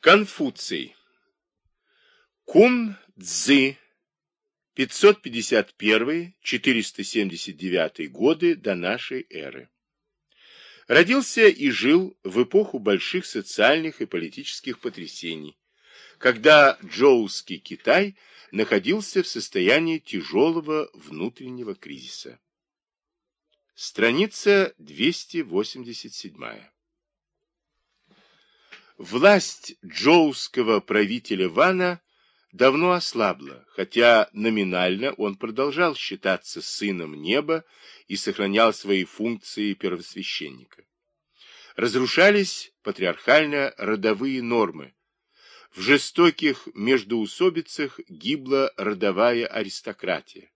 Конфуций. Кун Цзы. 551-479 годы до нашей эры. Родился и жил в эпоху больших социальных и политических потрясений, когда Джоуский Китай находился в состоянии тяжелого внутреннего кризиса. Страница 287. Власть джоуского правителя Вана давно ослабла, хотя номинально он продолжал считаться сыном неба и сохранял свои функции первосвященника. Разрушались патриархально-родовые нормы. В жестоких междоусобицах гибла родовая аристократия.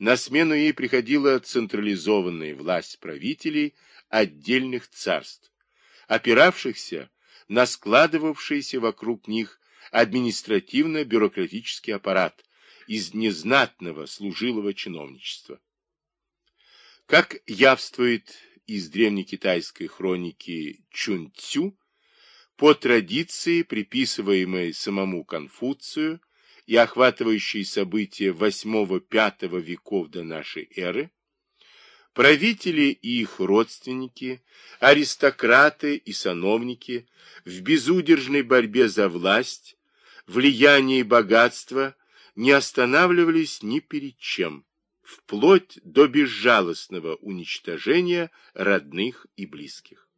На смену ей приходила централизованная власть правителей отдельных царств, опиравшихся на складывавшийся вокруг них административно-бюрократический аппарат из незнатного служилого чиновничества. Как явствует из древнекитайской хроники Чунцю, по традиции, приписываемой самому Конфуцию и охватывающей события 8-5 веков до нашей эры, Правители и их родственники, аристократы и сановники в безудержной борьбе за власть, влияние и богатство не останавливались ни перед чем, вплоть до безжалостного уничтожения родных и близких.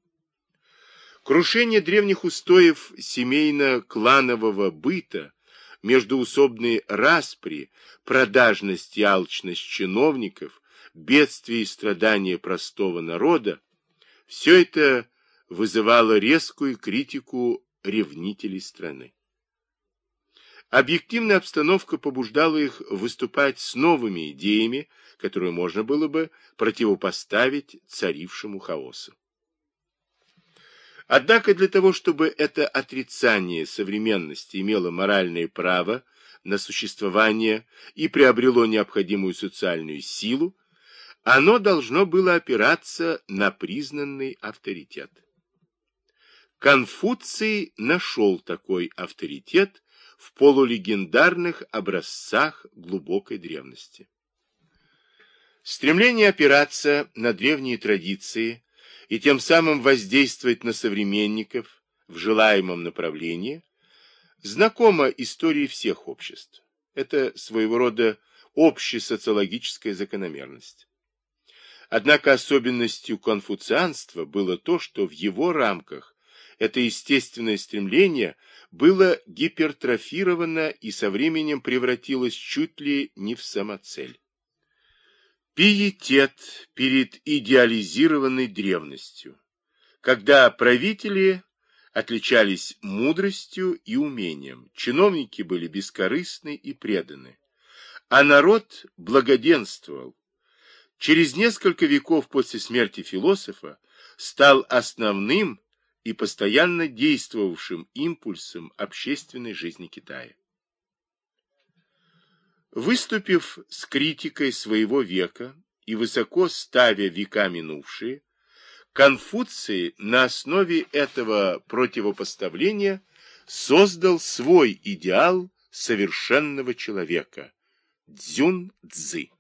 Крушение древних устоев семейно-кланового быта, междуусобные распри, продажность и алчность чиновников, бедствия и страдания простого народа, все это вызывало резкую критику ревнителей страны. Объективная обстановка побуждала их выступать с новыми идеями, которые можно было бы противопоставить царившему хаосу. Однако для того, чтобы это отрицание современности имело моральное право на существование и приобрело необходимую социальную силу, оно должно было опираться на признанный авторитет. Конфуций нашел такой авторитет в полулегендарных образцах глубокой древности. Стремление опираться на древние традиции и тем самым воздействовать на современников в желаемом направлении знакомо истории всех обществ. Это своего рода общесоциологическая закономерность. Однако особенностью конфуцианства было то, что в его рамках это естественное стремление было гипертрофировано и со временем превратилось чуть ли не в самоцель. Пиетет перед идеализированной древностью, когда правители отличались мудростью и умением, чиновники были бескорыстны и преданы, а народ благоденствовал, через несколько веков после смерти философа стал основным и постоянно действовавшим импульсом общественной жизни Китая. Выступив с критикой своего века и высоко ставя века минувшие, Конфуций на основе этого противопоставления создал свой идеал совершенного человека – Цзюн-Цзы.